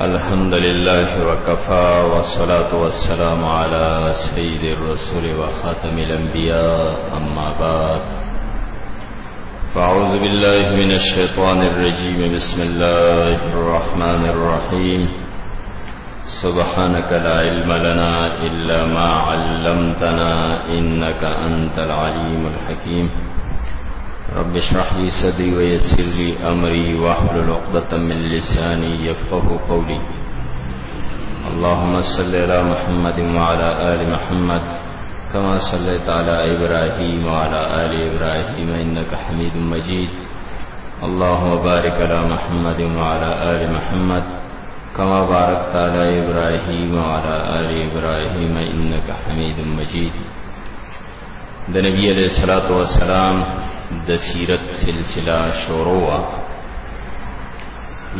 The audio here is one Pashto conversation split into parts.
الحمد لله وكفى والصلاة والسلام على سيد الرسول وخاتم الأنبياء أما بعد فأعوذ بالله من الشيطان الرجيم بسم الله الرحمن الرحيم سبحانك لا علم لنا إلا ما علمتنا إنك أنت العليم الحكيم رب اشرح لي صدري ويسر لي امري واحلل عقدة من لساني يفقهوا قولي اللهم صل على محمد وعلى ال محمد كما صليت على ابراهيم وعلى ال ابراهيم انك حميد مجيد اللهم بارك على محمد وعلى ال محمد كما باركت على إبراهيم وعلى آل إبراهيم إنك حميد مجيد د نبی علیہ الصلوۃ والسلام د سیرت سلسله شروع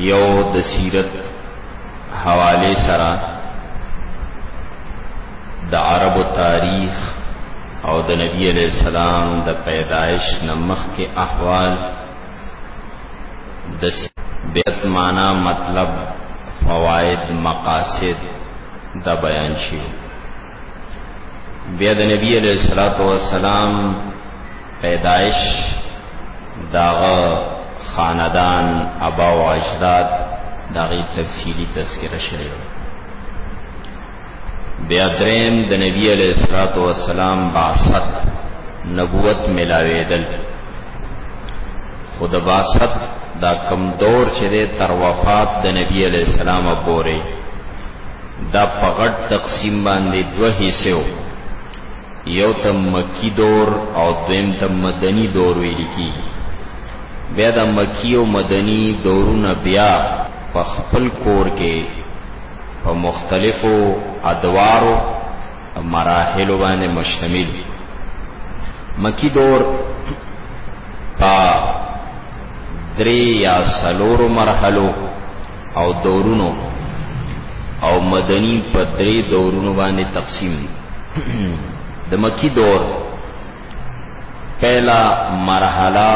یو د سیرت حواله سره د عربو تاریخ او د نبی علیہ السلام د پیدایش نمخ کې احوال د بیت معنا مطلب فواید مقاصد دا بیان شي بیا د نبی علیہ الصلوۃ والسلام پیدائش داغه خاندان ابا او اجداد داغه تفصیلی تذکرہ شوی بیا دریم د نبی علیہ الصلوۃ والسلام بعثت نبوت ملاویدل خود بعثت دا کم دور چې ده تر وفات د نبی علیہ السلام پورې دا پغړ تقسیم باندې دوه حصے و یو ته مکی دور او دویم ته مدنی دور ویل کی بیا د مکی او مدنی دورونه بیا په خپل کور کې په مختلفو ادوارو مراحلو باندې مشتمل مکی دور په درې یا سلورو مرحلو او دورونو او مدنی په درې دورونو باندې تقسیم دی د مکی دور پهله مرحله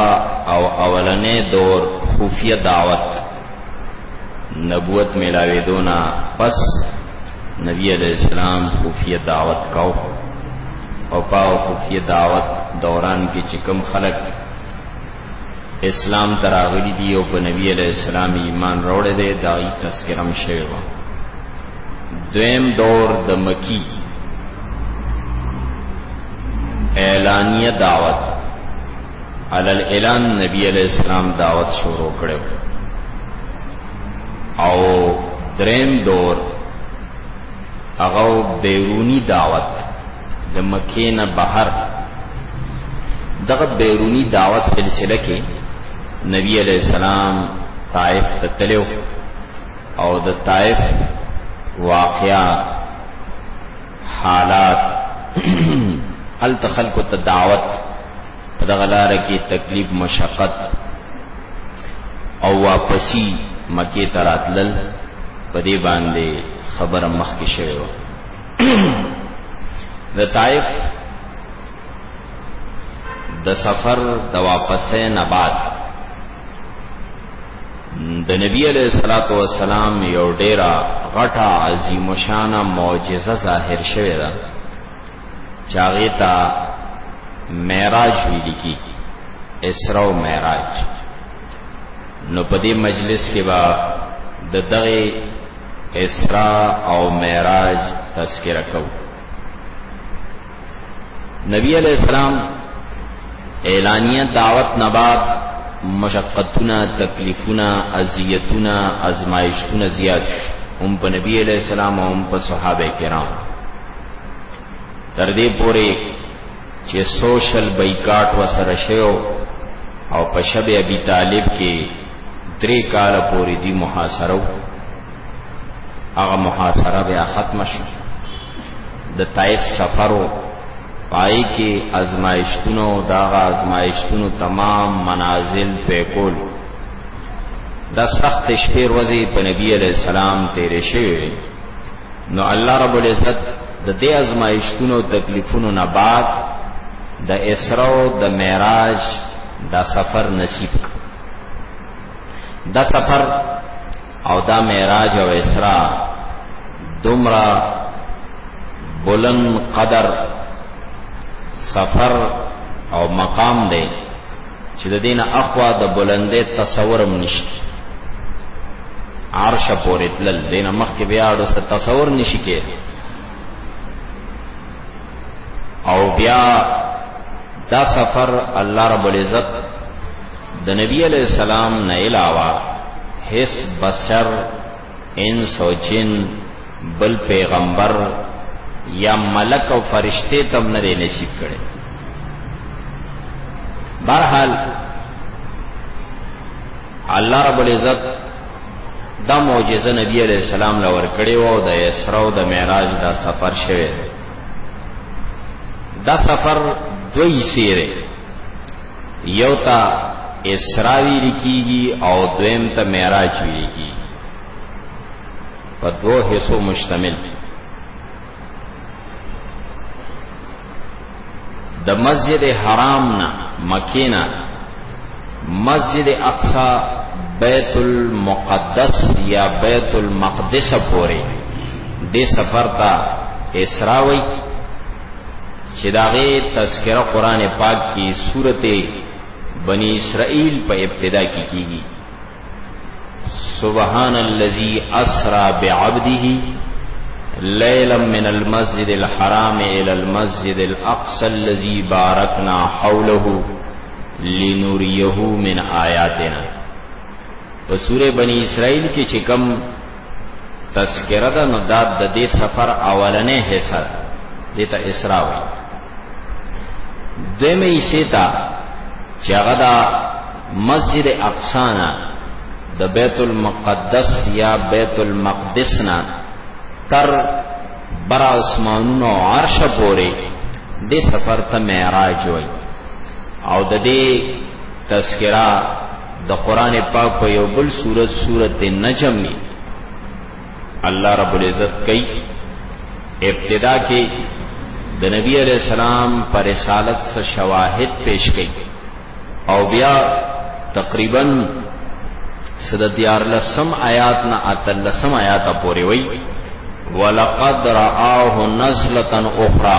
او اولنې دور خفیه دعوت نبوت ملاوي دونا پس نبی علیہ السلام خفیه دعوت کاو او پاو خفیه دعوت دوران کې چې کم خلک اسلام تراغلی دی او په نبی علیہ السلام ایمان روړې دی دای تذکرم شوی و دویم دور د مکی اعلانیه دعوت علی الاعلان نبی علیہ السلام دعوت شروع کړو او دریم دور هغه بیرونی دعوت د مکې نه بهر دغه بیرونی دعوت سلسله کې نبی علیہ السلام طائف ته تلو او د طائف واقعا حالات هل تخلق ته دعوت په دغه لار کې تکلیف مشقت او واپسی مکه تراتلل په دې باندې خبره مخکې شوه د طائف د سفر د واپسې نه بعد د نبی علیہ الصلوۃ والسلام یو ډیره غټه عظیم شان معجزه ظاهر شوه ده چاغه تا معراج ویل کی اسراء و معراج نو په دې مجلس کې با د دغه اسراء او معراج تذکرہ کو نبی علیہ السلام اعلانیه دعوت نه بعد مشقتونه تکلیفونه اذیتونه ازمایشتونه زیات شو هم په نبی علیہ السلام او هم په صحابه کرام تر دې پورې چې سوشل بایکاټ وسره شیو او په شب ابي طالب کې درې کال پورې دی محاصره هغه محاصره بیا ختم شو د طائف سفرو پای کې ازمایښتونو داغه ازمایښتونو تمام منازل په کول د سخت شپې ورځې په نبی عليه السلام تیرې شوی نو الله رب العزت د دې ازمایښتونو تکلیفونو نه بعد د اسراء او د معراج دا سفر نصیب دا سفر او دا معراج او اسراء دومره بلند قدر سفر او مقام دی چې د دین اخوا د بلندې تصورم نشته عرش پورې تلل دینه مخ کې بیا اړو ست تصور نشي کې او بیا دا سفر الله رب العزت د نبی علیہ السلام نه علاوه هیڅ بشر انس او جن بل پیغمبر یا ملک او فرشته تم نه نصیب کړي برحال الله رب العزت دا معجزه نبی علیہ السلام لور کړي وو د اسراء او د معراج دا سفر شوه دا سفر دوی سیره یو تا اسرا ویل کیږي او دویم ته معراج ویل کیږي په دوه حصو مشتمل دی د مسجد حرام نه مکه نه مسجد اقصا بیت المقدس یا بیت المقدس پورې د سفر ته اسرا وی چې داغه تذکرہ قران پاک کې سورته بنی اسرائیل په ابتدا کې کیږي سبحان الذي اسرا بعبده ليلا من المسجد الحرام الى المسجد الاقصى الذي باركنا حوله لنريه من آیاتنا په سوره بنی اسرائیل کې چې کوم تذکره ده نو دا د دې سفر اولنې حصہ ده دې ته اسراء وایي دمه یې سیتا چې هغه دا مسجد اقصا نه د بیت المقدس یا بیت المقدس نه تر بر اسمانونو او عرش پورې د سفر ته معراج وای او د دې تذکرہ د قران پاک په یو بل سورت سورت نجم می الله رب العزت کوي ابتدا کې د نبی علی السلام پر رسالت سره شواهد پیش کړي او بیا تقریبا صد دیار لسم آیات نا اتل لسم آیات پوری وی ولقد رآه نزلتا اخرى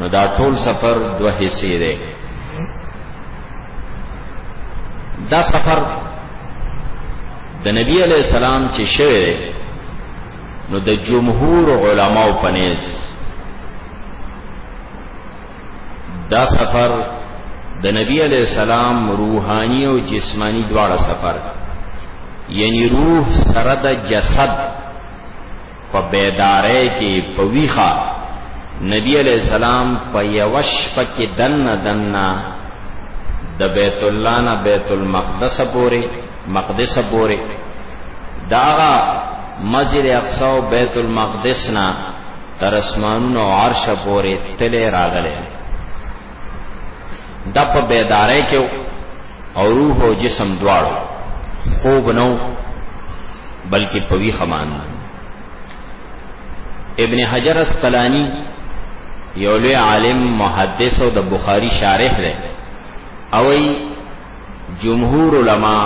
نو دا ټول سفر دوه حصے دی دا سفر د نبی علی السلام چې شوه نو د جمهور علماو پنيز دا سفر د نبی علی السلام روحاني او جسمانی دواړه سفر یعنی روح سره د جسد په بیدارۍ کې په ویخه نبی علیہ السلام په یوش پکې دن دن د بیت الله نه بیت المقدس پورې مقدس پورې داغه مسجد اقصا او بیت المقدس نه تر اسمانونو عرش پورې تله راغله دا په بیدارۍ کې او روح او جسم دواړو خوب نه بلکې په وی خمان ابن حجر اسقلانی یو لوی عالم محدث او د بخاری شارح دی او جمهور علما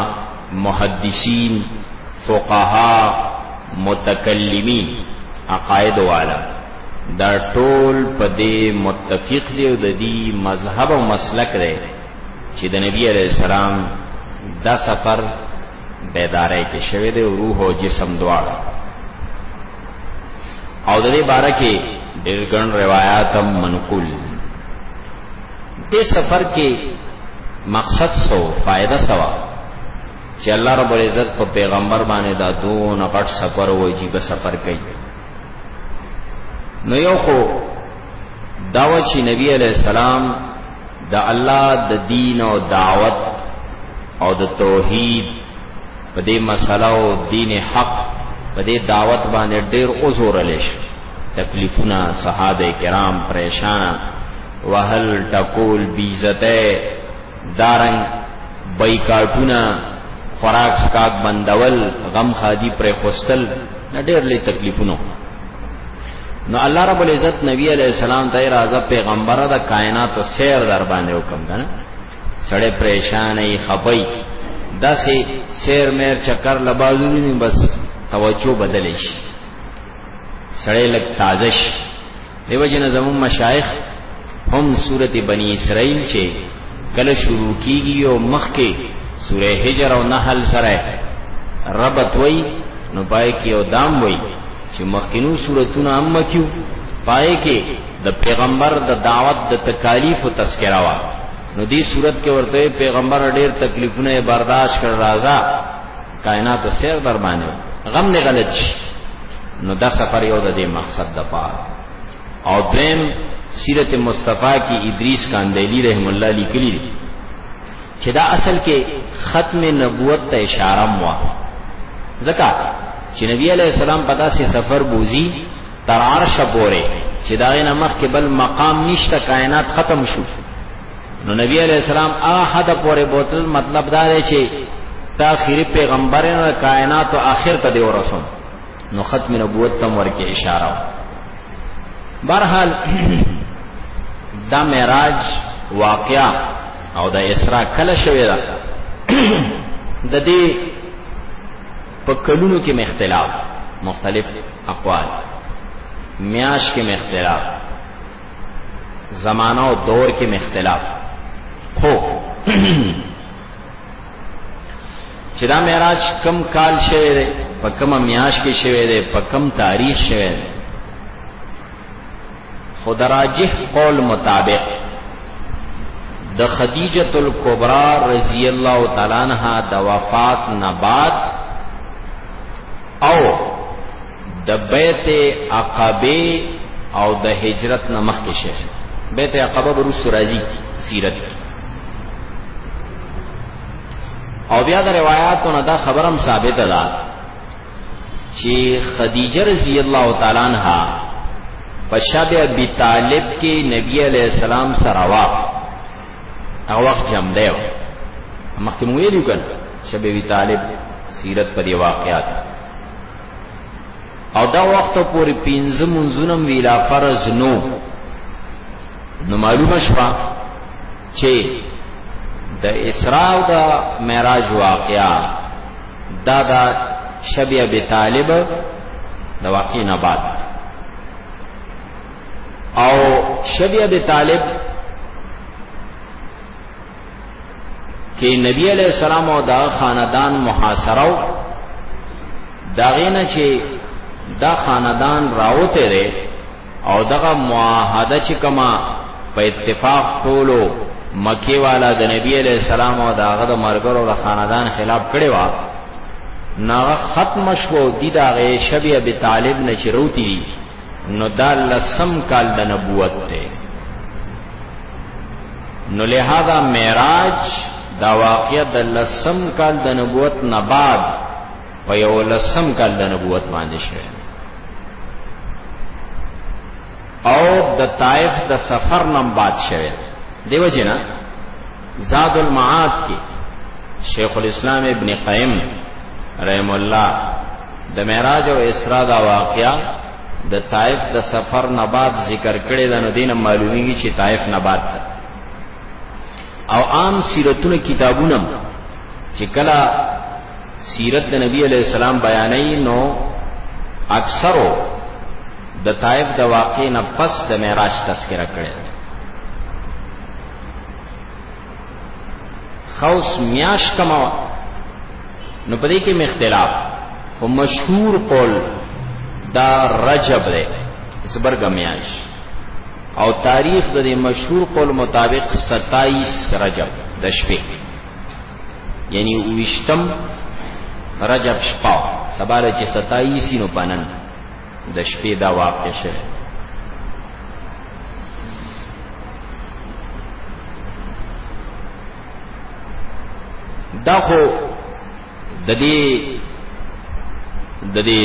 محدثین فقها متکلمین عقاید والا دا ټول په دې متفق دی او د دې مذهب او مسلک دی چې د نبی علی السلام دا سفر بیدارې کې شوه دی روح او جسم دواړه او د دې باره کې ډېر ګڼ روایت هم منقول دې سفر کې مقصد سو فائدہ سوا چې الله رب العزت په پیغمبر باندې دا دون غټ سفر او عجیب سفر کوي نو یو خو داوا چې نبی علیہ السلام د دا الله د دین او دعوت او د توحید په دې مسله او دین حق په دې دعوت باندې ډېر اوزور لش تکلیفونه صحابه کرام پریشان وهل ټکول بیزته دارنګ بایکاټونه خوراک سکاک بندول غم خادي پر خوستل ډېر لوی تکلیفونه نو الله رب العزت نبی علیہ السلام ته راځه پیغمبره د کائنات او سیر در باندې حکم کنه سړې پریشانې خپي داسې سیر مېر چکر لبازونی بس توجه بدلې شي سړی لګ تازه شي دیو جن زمون مشایخ هم سورت بنی اسرائیل چې کله شروع کیږي او مخکې سوره هجر او نحل سره ربط وای نو پای کې او دام وای چې مخکینو سورتونه هم کیو پای کې د پیغمبر د دعوت د تکالیف او تذکرہ وا نو دې صورت کې ورته پیغمبر ډېر تکلیفونه برداشت کړ راځه کائنات سیر در باندې غم نه غلط شي نو دا سفر یو د دې مقصد د پاره او دیم سیرت مصطفی کی ادریس کاندیلی رحم الله لیکلی دی چې دا اصل کې ختم نبوت ته اشاره مو ځکه چې نبی علی السلام په داسې سفر بوزي تر عرش پورې چې دا نه مخ کې بل مقام نشته کائنات ختم شو نو نبی علیہ السلام هغه حد پورې بوتل مطلب دا دی چې تا اخیری پیغمبر نه کائنات او اخر ته دی ورسول نو ختم نبوت تم ورکه اشاره برحال دا معراج واقعا او دا اسراء کله شوی دا د دې په کلونو کې مختلاف مختلف اقوال میاش کې مختلاف زمانہ او دور کې مختلاف خو چې دا معراج کم کال شوه دی په کومه میاش کې شوه دی په کوم تاریخ شوه دی خود راجح قول مطابق د خدیجه الکبرى رضی الله تعالی عنها د وفات نه بعد او د بیت عقبه او د هجرت نه مخکې شوه بیت عقبه ورسره راځي سیرت او بیا د روایتو نه دا خبرم ثابت ده چې خدیجه رضی الله تعالی عنها په شب ابي طالب کې نبی علی السلام سره وا هغه وخت جام دی مخکې مو ویلو کړه شب ابي طالب سیرت پر واقعات او دا وخت پورې پنځه منځونه ویلا فرض نو نو معلومه شوه چې د اسراء او د معراج واقعا دا د شبی ابي طالب د واقع نه بعد او شبی ابي طالب کې نبی علی السلام او دا خاندان محاصره و دا غینه چې دا خاندان راوته دی او دغه معاهده چې کما په اتفاق ټولو مکی والا د نبی علی السلام او داغه د مرګرو د خاندان خلاف کړي وا ناغه ختم شو د دغه شبیه به طالب نه چروتی نو دا لسم کال د نبوت ته نو لہذا معراج دا واقعا د لسم کال د نبوت نه بعد په یو لسم کال د نبوت باندې شوه او د طائف د سفر نم بعد شوه دیو جنا زاد المعاد کې شیخ الاسلام ابن قیم رحم الله د معراج او اسراء دا واقعا د طائف د سفر نه بعد ذکر کړي دا نو دینه معلومیږي چې طائف نه بعد او عام سیرتونه کتابونه چې کله سیرت د نبی علی السلام بیانې نو اکثرو د طائف د واقع نه پس د معراج تذکرہ کړي خوس میاش کما نو پدې کې مختلاف خو مشهور قول دا رجب دی زبرګ میاش او تاریخ د مشهور قول مطابق 27 رجب د شپې یعنی وشتم رجب شپه سبا چې 27 نو پنن د شپې دا واقع شوه دا خو د دې د دې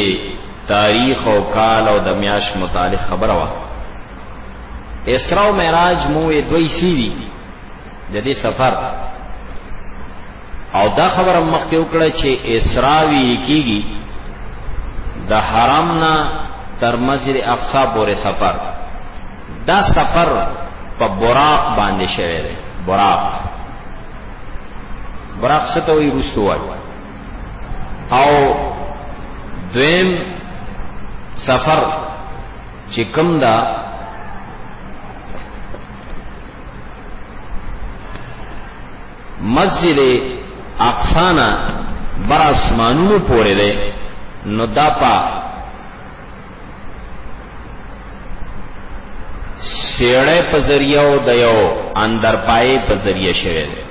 تاریخ او کال او د میاش متعلق خبره وا اسراء او معراج مو دوی سیدی د دې سفر او دا خبره مخکې وکړه چې اسراوی کیږي د حرم نه تر مسجد اقصا پورې سفر دا سفر په براق باندې شوی دی براق براق څه ته وایي روستو وایي او دویم سفر چې کوم دا مسجد اقصا نه بر اسمانونو پورې ده نو دا په سیړې په ذریعہ او د یو اندر پای په ذریعہ شوی دی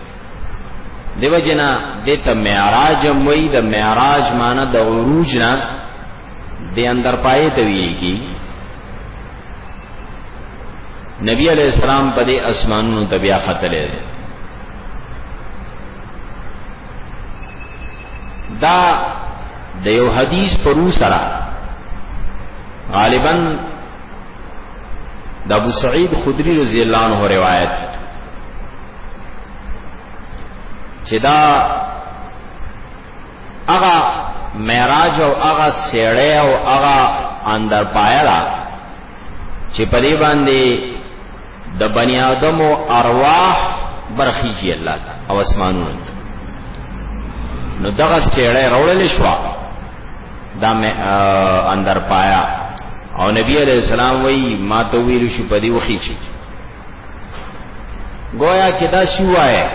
دیو جنا دته معراج موي د معراج معنی د عروج نه د اندر پای ته ویل کی نبی علیہ السلام په دې اسمانونو ته بیا ختلې دا د یو حدیث پرو سره غالبا د ابو سعید خدری رضی الله عنه روایت چې دا هغه معراج او هغه سیړې او هغه اندر پایا را چې په دې باندې د بنی آدم او ارواح برخیږي الله او اسمانونو نو دغه سیړې راولل شو دا مې اندر پایا او نبی علیہ السلام وی ما تو ویل شو په دې وخی چی گویا کې دا شی وایې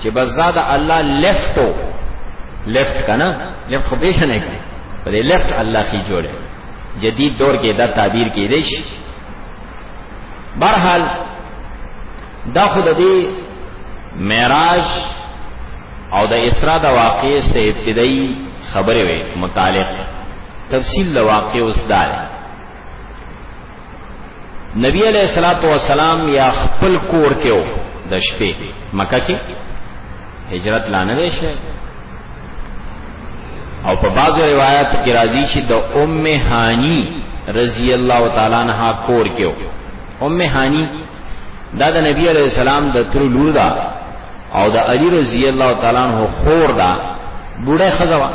چې بس دا د الله لیفټو لیفټ کنه لیفټ خو به شنه کې په دې لیفټ الله کی جوړه جدید دور کې دا تعبیر کې دی شي برحال دا خود دې معراج او د اسراء د واقع سره ابتدایي خبره وي متعلق تفصیل د واقع اوس دار نبی علیہ الصلوۃ والسلام یا خپل کور کې و د شپې مکه کې هجرت لانه دی شه او په بعضو روایتو کې راځي چې د ام هانی رضی الله تعالی عنها کور کې و ام هانی دا د نبی علیہ السلام د تر لور دا او د علی رضی الله تعالی عنہ خور دا بوډه خزوا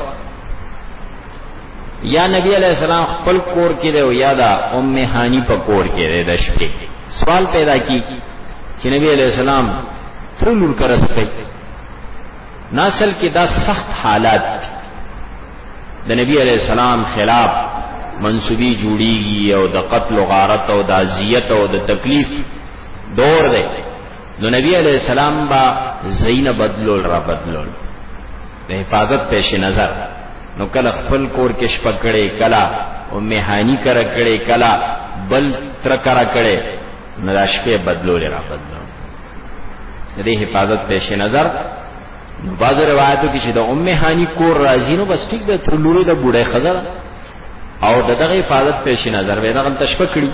یا نبی علیہ السلام خپل کور کې دی او یا دا ام هانی په کور کې دی د شپې سوال پیدا کی چې نبی علیہ السلام تر لور کرس کوي ناسل کې دا سخت حالات دی د نبی علی السلام خلاف منسوبي جوړیږي او د قتل او غارت او د اذیت او د تکلیف دور دی نو نبی علیہ السلام با زین بدلول را بدلول د حفاظت پیش نظر نو کله خپل کور کې شپکړې کلا او مهانی کر کړې کلا بل تر کر کړې نو د شپې بدلول را بدلول د حفاظت پیش نظر نو باز روایتو کې چې د ام هانی کور راځي نو بس ټیک د ترلوري د بوډه خزر او دغه حفاظت پیش نظر به دغه تشپکړي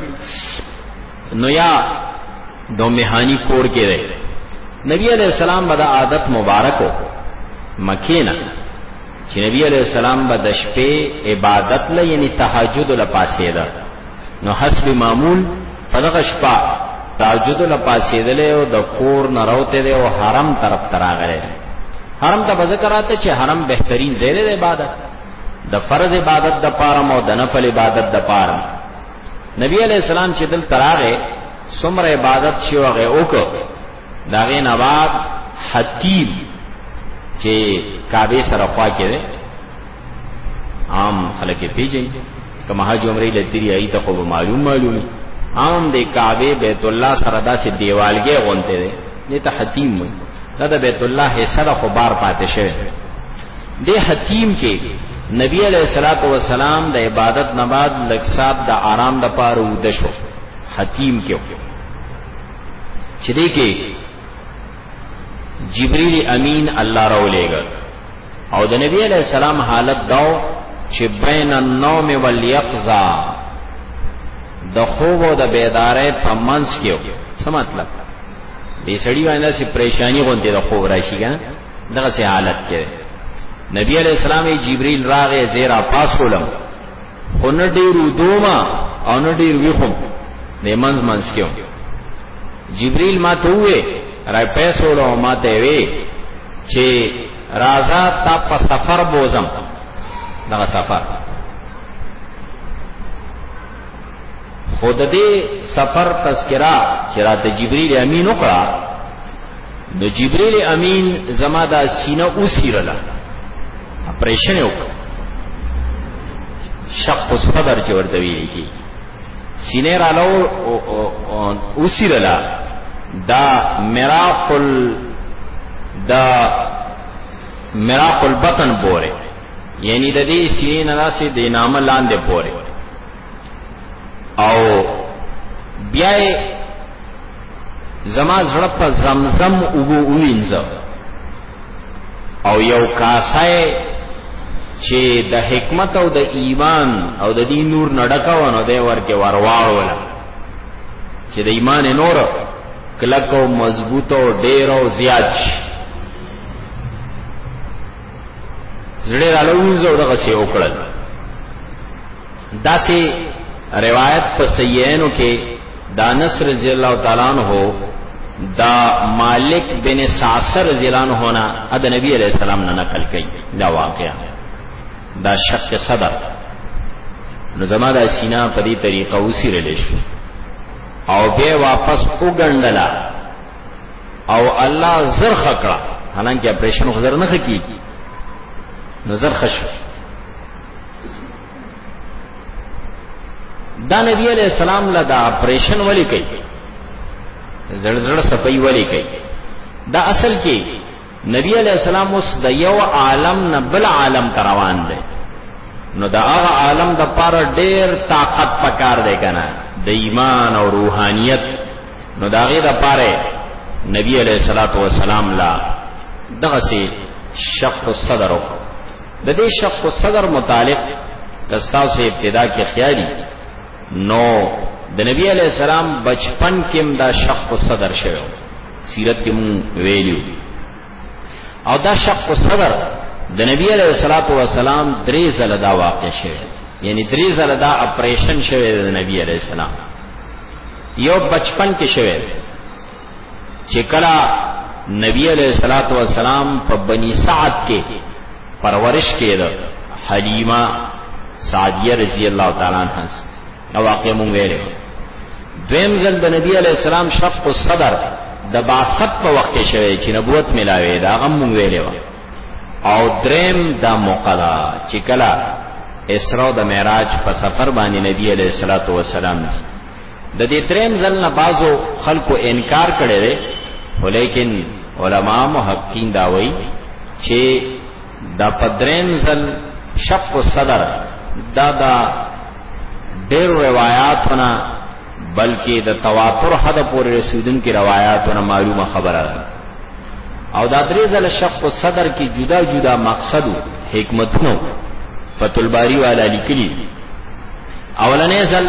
نو یا د میهانی کور کې دی نبی علیہ السلام به د عادت مبارکو مکینا چې نبی علیہ السلام به د شپې عبادت ل یعنی تهجد ل پاسې ده نو حسب معمول په دغه شپه تهجد ل پاسې ده او د کور نه راوته ده او حرم طرف تراغره حرم ته ذکر راته چې حرم بهترین ځای دی عبادت د فرض عبادت د پاره او د نفل عبادت د پاره نبی علیہ السلام چې دل تراغه سمر عبادت شو هغه وکړ داغه نواب حتیب چې کعبه سره خوا کې ده عام خلک پیژني کما حج عمرې لتیری ای ته خو معلوم معلومي عام د کعبه بیت الله سره داسې دیوالګې غونته ده نه ته حتیم دا د بیت الله حصہ خو بار پاتې شوی د حتیم کې نبی علیہ الصلوۃ والسلام د عبادت نه بعد لکسات د آرام د پاره ود شو حتیم کې چې دې کې جبرئیل امین الله راولېګل او د نبی علیہ السلام حالت داو چې بین النوم والیقظه د خوب او د بیدارۍ په منځ کې څه مطلب دې سړی باندې سي پریشانی غونډې د خوب راشي کنه دغه سي حالت کې نبی علیہ السلام جبريل راغې زیرا پاس کولم خو نه ډیر ودوما او نه ډیر ویخم نه منځ منځ کې جبريل ما ته وې را پیسو له ما ته وې چې رازا تا په سفر بوزم دغه سفر خو د دې سفر تذکرہ چې را د جبرئیل امین وکړه نو جبرئیل امین زما د سینه اوسیرله اپریشن وکړه شق الصدر چې ورته ویل کی سینه را لو اوسیرله دا مراق ال دا مراق البطن بوره یعنی د دې سینې نه داسې د نامه لاندې پورې او بیا زما زړه په زمزم اوبو وینځه او یو کاسای چې د حکمت او د ایمان او د دین نور نډکاونه دی ورکه ورواړوله چې د ایمان نور کلک او مضبوط او ډیر او زیات شي زړه را لوینځو دغه سی وکړل داسې روایت په سیینو کې دا نصر رضی الله تعالی عنہ دا مالک بن ساسر رضی الله عنہ نه د نبی علیہ السلام نه نقل کړي دا واقعا دا شک صدر نو زما د سینا په دې طریقه وسیرل شو او به واپس وګڼډلا او الله زر خکړه حالانکه اپریشن خزر نه خکی نظر خش دا نبی علیہ السلام لا دا اپریشن ولی کوي زړه زړه صفائی ولی کوي دا اصل کې نبی علیہ السلام اوس د یو عالم نه بل عالم ته روان دی نو دا هغه عالم د پاره ډیر طاقت پکار دی کنه د ایمان او روحانیت نو دا غي د پاره نبی علیہ الصلات والسلام لا دغه سي شق الصدر د دې شق الصدر متعلق کستا سو ابتدا کې خیالي نو د نبی علیہ السلام بچپن کې دا شق الصدر شوی سیرت کې مون ویلو او دا شق صدر د نبی علیہ الصلوۃ والسلام درې زله دا واقع شوه یعنی درې زله دا اپریشن شوه د نبی علیہ السلام یو بچپن کې شوه چې کله نبی علیہ الصلوۃ والسلام په بنی سعد کې پرورش کېده حلیمه سعدیه رضی الله تعالی عنها او واقع مونږ ویلې دویم ځل د نبی علی السلام شفق الصدر د باست په وخت کې شوی چې نبوت ملاوي دا غم مونږ ویلې و او دریم دا موقع دا چې کله اسراء د معراج په سفر باندې نبی علیہ الصلوۃ والسلام د دې دریم ځل نه بازو خلکو انکار کړي ولیکن علما محققین دا وایي چې دا پدریم ځل شق الصدر دا دا ډېر روایتونه بلکې د تواتر حد پورې رسیدونکو روایتونه معلومه خبره ده او دا درې ځله شق الصدر کې جدا جدا مقصد او حکمتونه فتل باری والا لیکلي اولنې ځل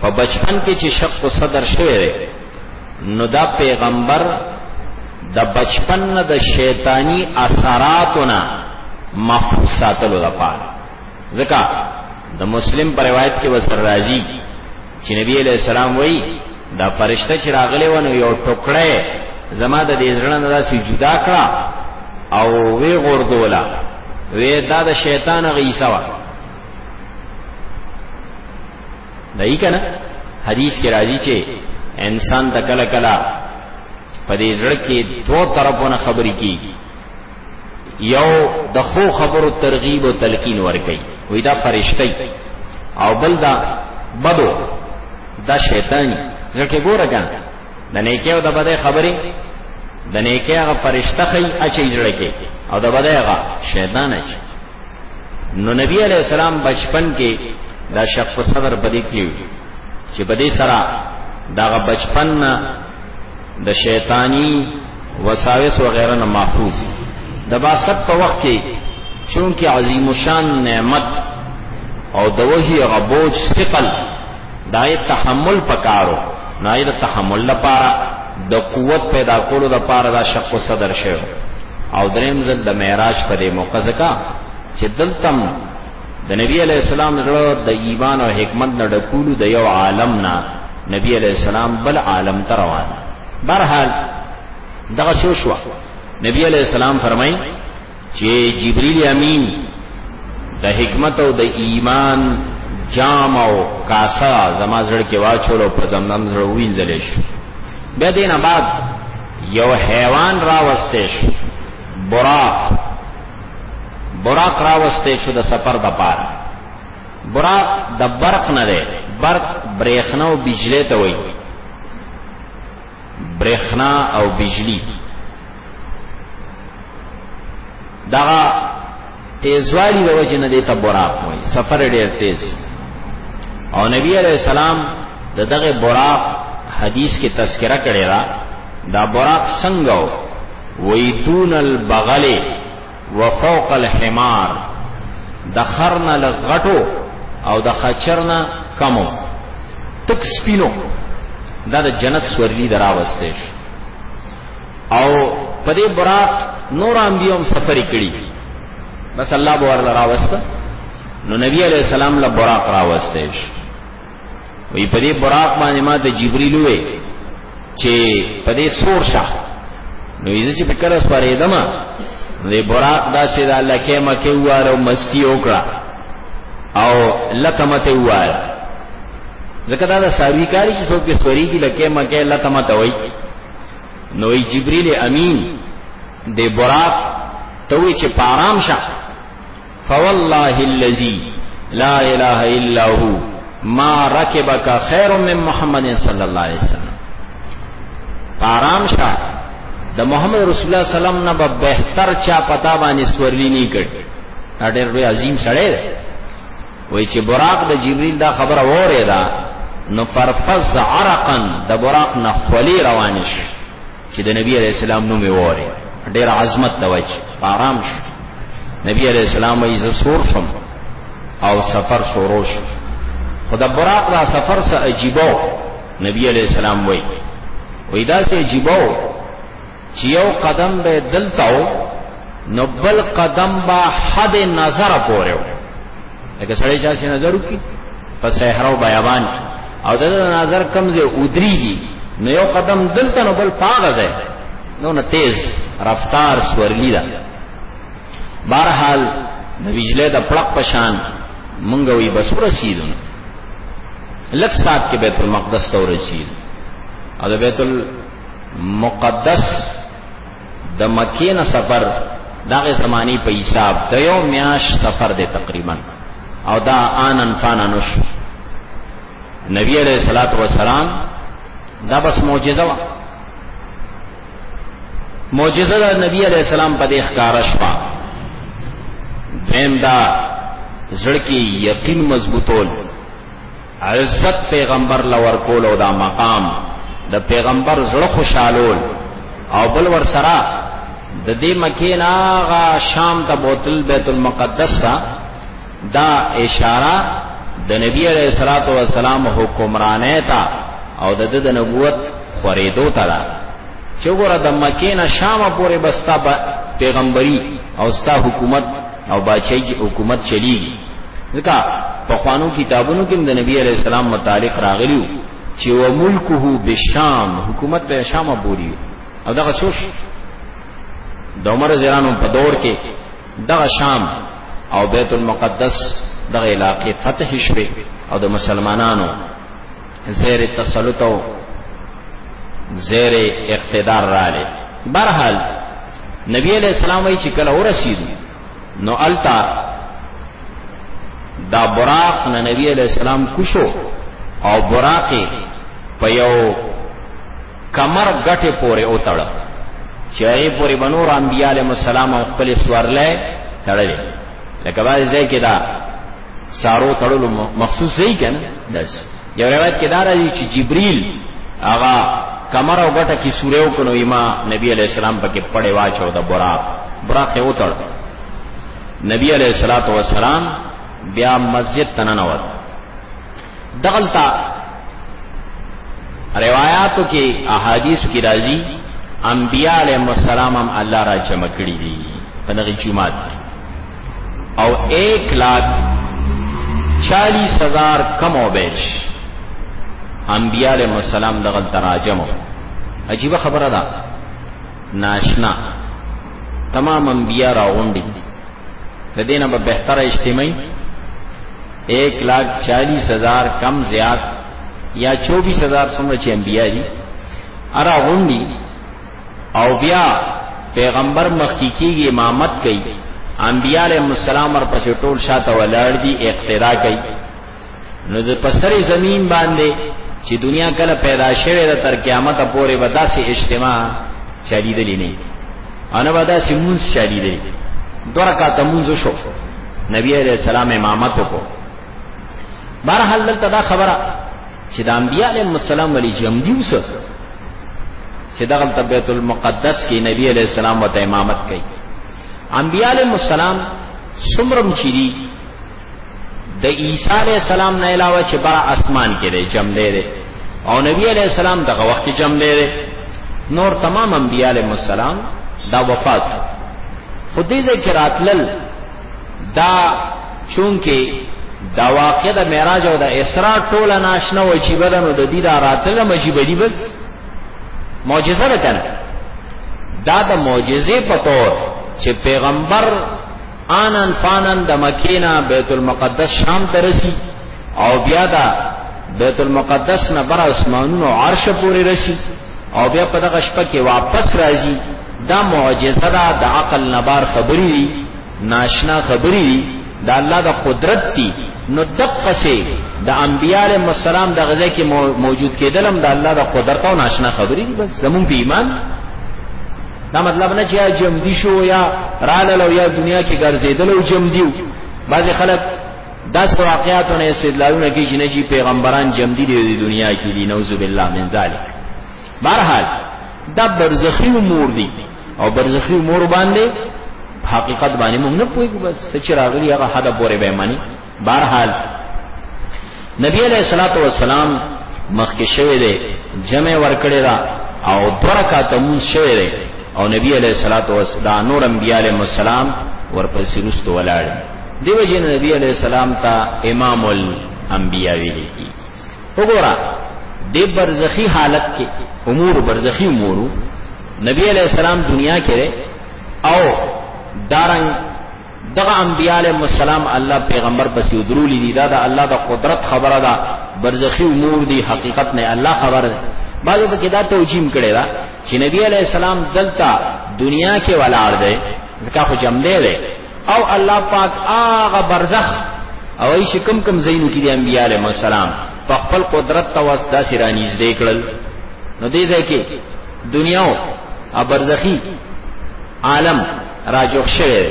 په بچپن کې چې شق الصدر شوی دی نو دا پیغمبر د بچپن نه د شیطانی اثراتونه محفوظ ساتلو لپاره ځکه د مسلم پر روایت کې وسر راځي چې نبی علیہ السلام وایي دا فرشته چې راغلی ونه یو ټوکړی زما د دې ځړن داسې جدا کړه او وی غردولا وی دا د شیطان غیسه وه دای کنه حدیث کې راځي چې انسان د کله کله په دې زړه کې دوه طرفونه خبرې کیږي یو د خو خبرو ترغیب او تلقین ورکي وې دا فرشتي او بل دا بدو دا شیطانی ځکه ګوره کنه د نیکه او د بده خبرې د نیکه هغه فرشته خي اچي زړه کې او د بده هغه شیطان اچي نو نبی علیہ السلام بچپن کې دا شق صدر بدی کیو چې بدی سره دا بچپن نه د شیطانی وساوس وغیرہ نه محفوظ د باست په وخت کې چونکه عظیم شان نعمت او د وحی غبوج ثقل دای تحمل پکارو نای د تحمل لپاره د قوت پیدا کولو لپاره دا شق صدر شوی او دریم ځل د معراج په دې موقع ځکه چې دلتم د نبی علی السلام زړه د ایمان او حکمت نه ډکولو د یو عالم نه نبی علی السلام بل عالم ته روان برحال دغه شو شو نبی علی السلام فرمایي چې جبريل امين د حکمت او د ایمان جام او کاسا زما زړه کې واچول او په زمنم زړه وینځل شو بیا دینه بعد یو حیوان را وسته شو براق براق را وسته شو د سفر د پاره براق د برق نه دی برق برېښنا او بجلی ته وایي برېښنا او بجلی دا تیزوالی د وجه نه دیتا براق وای سفر ډیر تیز او نبی علیہ السلام د دغه براق حدیث کې تذکرہ کړی را دا براق څنګه وای دون البغل وفوق الحمار د خر نه لږ غټو او د خچر نه کمو تک سپینو دا د جنت سورلی دراوسته شي او په دې برات نور انبيوم سفر کړي بس الله به ورل راوسته نو نبی عليه السلام له براق راوسته شي وی په دې براق باندې ما ته جبريل وې چې په دې سور شه نو یې چې په کله سپارې دما دې براق داسې د الله کې ما کې واره مستی وکړه او لکمته واره ځکه دا د ساروی کاری چې څوک کې سوري کې لکه ما کې لکمته وای نو یې جبريل امين دې براق ته وی چې پارام شه فوالله الذي لا اله الا هو ما ركبك خير من محمد صلى الله عليه وسلم آرام شا د محمد رسول الله سلام نه به بهتر چا پتا باندې سورلی نه کړ دا ډېر لوی عظیم سړی دی وای چې براق د جبريل دا خبره وره ده نو فرفز عرقا د براق نه خلی روان شي چې د نبی علیہ السلام نوم ووري ډیر عظمت توج آرام شو نبی علیہ السلام یې زسور شم او سفر شروع شو خدا براق دا سفر سره عجیبو نبی علیہ السلام وای وای دا سه عجیبو چې یو قدم به دلتاو نو بل قدم با حد نظر پورو لکه سړی چې نظر وکي په صحرا او بیابان او د نظر کمزه ودریږي نو یو قدم دلته نو بل پاغه ځای نو نه تیز رفتار سورلی ده بهرحال نبیجله د پړق پشان مونږ وی بس ورسیدو لک سات کې بیت المقدس ته ورسید او د بیت المقدس د مکې نه سفر دغه زمانی په حساب د یو میاش سفر دی تقریبا او دا آنن فانن شو نبی علیہ الصلوۃ والسلام دا بس معجزه وا معجزه د نبی علیہ السلام په دې ښکارا شو دیم دا زړکی یقین مضبوطول عزت پیغمبر لور کول او دا مقام د پیغمبر زړه خوشالول او بل ور سره د دې مکې ناغه شام ته بوتل بیت المقدس ته دا اشاره د نبی علیہ الصلوۃ والسلام حکمرانه ته او د د نبوت خریدو ته ده چې ګوره د مکې نه شام پورې بستا پیغمبري او ستا حکومت او باچای کی حکومت چلیږي ځکه په خوانو کتابونو کې د نبی علی السلام متعلق راغلیو چې و ملکه بالشام حکومت په شام پوری او دغه سوش د عمر زیرانو په دور کې دغه شام او بیت المقدس دغه علاقې فتح شوه او د مسلمانانو زیر تسلط او زیر اقتدار رااله برحال نبی علیہ السلام وی چې کله ورسید نو التا دا براق نه نبی علیہ السلام کوشو او براقه په یو کمر غټه پورې اوتړ چې ای پورې بنور انبیاء علیهم السلام خپل سوارلې تړلې لکه باندې ځکه دا سارو تړلو مخصوص ځای کنه داس یو روایت کې دا راځي چې جبريل هغه کمر او غټه کې سوره وکړو ایما نبی علی السلام پکې پړې واچو د براق براق یې وتړ نبی علی الصلوۃ والسلام بیا مسجد تننوت دغلتا روایاتو کې احادیث کې راځي انبیاء علیهم السلام هم الله را جمع کړی دي په دغه جمعات او 1 لاک 40 هزار کم او بیش انبیاء علیهم السلام دغه تراجم عجیب خبره ده ناشنا تمام انبیاء راغونډي د دینه به بهتر اجتماعي 1 لاکھ 40 هزار کم زیات یا 24 هزار څومره چې انبیاء دي ارا غونډي او بیا پیغمبر مخکی کیږي امامت کوي انبیاء علیهم السلام ورپسې ټول شاته ولاړ دي اقتدا کوي نو د پسر زمين باندې چې دنیا کله پیدا شوه د تر قیامت پورې به داسې اجتماع چالي دلی نه انا به داسې مونږ چالي دلی درکا تمونځ شو نبی عليه السلام امامت کو بهرحال دلته دا خبره چې د انبیاء علیهم السلام ولی جمدی وسه چې دغه بیت المقدس کې نبی علیہ السلام وته امامت کوي انبیاء علیهم السلام سمرم چيري د عیسی علی السلام نه علاوه چې بر اسمان کې دی جمع دی او نبی علی السلام دغه وخت جمع دی نور تمام انبیاء علیهم السلام دا وفات خودی ذکر اتلل دا چونکه دا واقع د معراج او د اسراء ټوله ناشنا و چې بدن د دې دا راتله مجيب دی بس معجزه ده کنه دا د معجزې په تور چې پیغمبر آنن فانن د مکینا بیت المقدس شام ته رسی او بیا دا بیت المقدس نه بر اسمانونو عرش پورې رسی او بیا په دغه شپه کې واپس راځي دا معجزه ده د عقل نبار خبري دي ناشنا خبري دي دا الله د قدرت دي نو دقه سي د انبيار مسالم د غزه کې موجود کېدلم د الله د قدرت او ناشنا خبري دي بس زمون په ایمان دا مطلب نه چې جمدی شو یا رالل او یا دنیا کې ګرځیدل او جمدیو بعضی خلک داس واقعاتو نه استدلالونه کوي چې نجی پیغمبران جمدی دی د دنیا کې دي نعوذ بالله من ذلک بهرحال دا برزخی امور دي او برزخی امور باندې حقیقت باندې موږ نه پوهیږو بس چې راغلی هغه حدا پورې به معنی بهرحال نبی علیہ الصلوۃ والسلام مخکې شوی دی جمع ورکړی دا او درکاته مون شوی دی او نبی علیہ الصلوۃ والسلام نور انبیاء علیہ السلام ورپسې رستو ولاړ دیو جن نبی علیہ السلام ته امام الانبیاء ویل کی وګوره د برزخی حالت کې امور برزخی امور نبی علیہ السلام دنیا کې او دارنګ دغه انبیاء علیهم السلام الله پیغمبر پسې ودرولې دي دا د الله د قدرت خبره ده برزخی امور دي حقیقت نه الله خبر ده بعضو پکې دا توجیم کړي دا چې نبی علیه السلام دلته دنیا کې ولاړ دی ځکه خو جمع دی او الله پاک هغه برزخ او ای شکم کم زینو کې د انبیاء علیهم السلام په خپل قدرت تواس داسې رانیږدې کړل نو دې ځای کې دنیا او برزخی عالم راجوخ شوی دی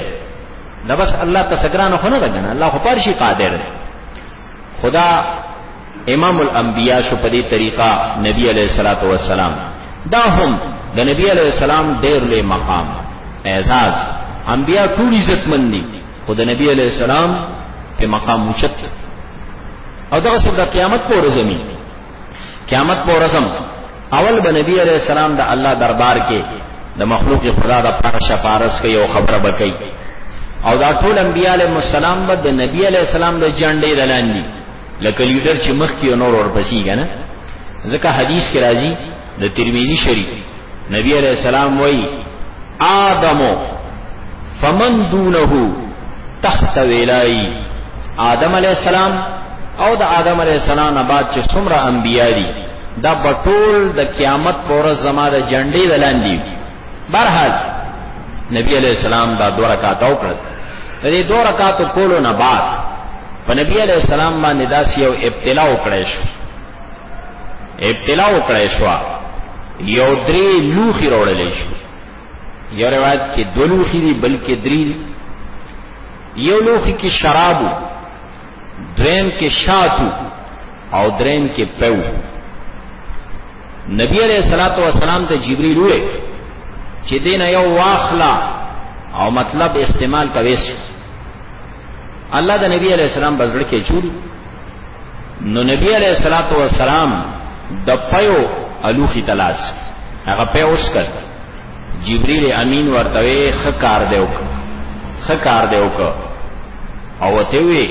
دا بس الله تسګران خو نه ده کنه الله خو پر شي قادر دی خدا امام الانبیاء شو په دې طریقه نبی علیہ الصلات والسلام دا هم د نبی علیہ السلام ډېر لوی مقام اعزاز انبیاء ټول عزت مندي خو د نبی علیہ السلام په مقام اوچت او دا څه د قیامت پر ورځ قیامت په ورځم اول به نبی علیہ السلام د الله دربار کې د مخلوق خدا د پاره شفارس کوي او خبره بکي او دا ټول انبیاء علیهم السلام به د نبی علیہ السلام د جنډې دلاندې لکه لیډر چې مخ کې نور ورپسې کنه ځکه حدیث کې راځي د ترمذی شریف نبی علیہ السلام وای آدم فمن دونه تحت ویلای آدم علیہ السلام او د آدم علیہ السلام نه بعد چې څومره انبیا دي دا بټول د قیامت پورز زما د جنډې ولاندې برحال نبی علیہ السلام دا دوه رکعات او کړل دې دوه رکعات کولو نه بعد په نبی علیہ السلام باندې داس یو ابتلا وکړې شو ابتلا وکړای شو یو درې لوخي راوړل شي یو روایت کې دو لوخي دي بلکې درې یو لوخي کې شرابو دریم کې شاتو او دریم کې پیو نبی علیہ الصلوۃ والسلام ته جبرئیل وې چې دین یو واخلا او مطلب استعمال کوي الله د نبی علی السلام بزړه کې چول نو نبی علی الصلات والسلام د پيو الوخي تلاش هغه په اوس کړ جبريل امين ورته خکار دیو خکار دیو او ته وی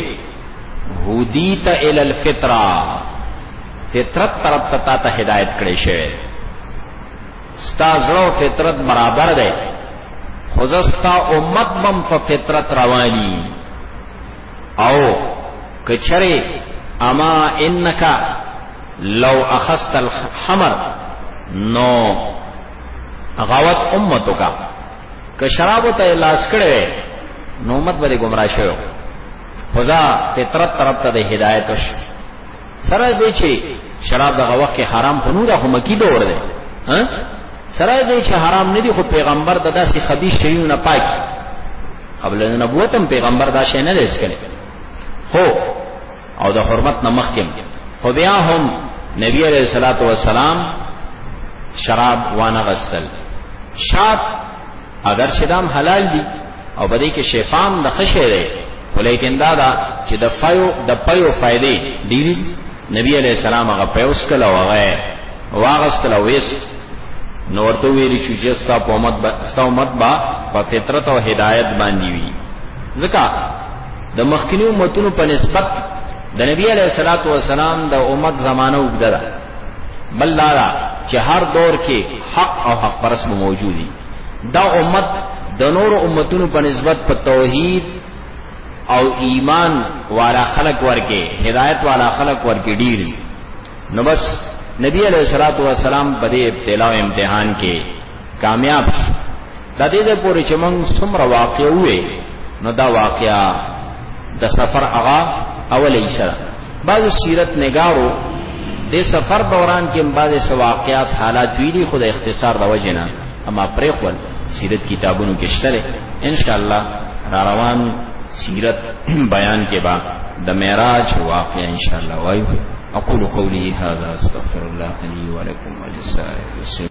هودیت ال الفطره فطرت طرف ته تا ته هدایت کړی شوی ستا زړه او فطرت برابر دی خو زستا امت بم په فطرت رواني او کچره اما انک لو اخست الحمر نو غوت امتو کا که شراب ته لاس کړي نو امت به گمراه شوی خدا فطرت طرف ته د هدایت شو سره دې چې شراب دغه وخت کې حرام خو نور خو مکی دور دی ها سره دې چې حرام نه دي خو پیغمبر د داسې خبيث شیونو نه پاک قبل نبوت هم پیغمبر دا شی نه لیس کړي هو او د حرمت نه مخکې خو بیا هم نبی عليه الصلاه والسلام شراب وانه غسل شراب اگر شدام حلال دي او په دې کې شفام د خشه دی ولیکن دا دا چې د فیو د پیو فائدې ډیری نبی علی السلام هغه پیوس کله وغه واغستل ویس نو ورته ویری چې جستا په امت با ستا امت با په فطرت او هدایت باندې وی ځکه د مخکنی امتونو په نسبت د نبی علیہ الصلات والسلام د امت زمانہ وګدره بل لارا چې هر دور کې حق او حق پرس موجودي دا امت د نور امتونو په نسبت په توحید او ایمان والا خلق ورکه هدایت والا خلق ورکه ډیر نو بس نبی علیہ الصلوۃ والسلام په دې ابتلا او امتحان کې کامیاب د دې ځې پورې چې موږ څومره واقع وې نو دا واقعیا د سفر هغه اولې سره بعضو سیرت نگارو د سفر دوران کې بعض سواقیات حالات ویلي خو د اختصار د وجه نه اما پرې خپل سیرت کتابونو کې شته ان شاء الله را روان سیرت بیان کې با د معراج واقع ان شاء الله وایو اقول قولي هذا استغفر الله لي ولكم ولسائر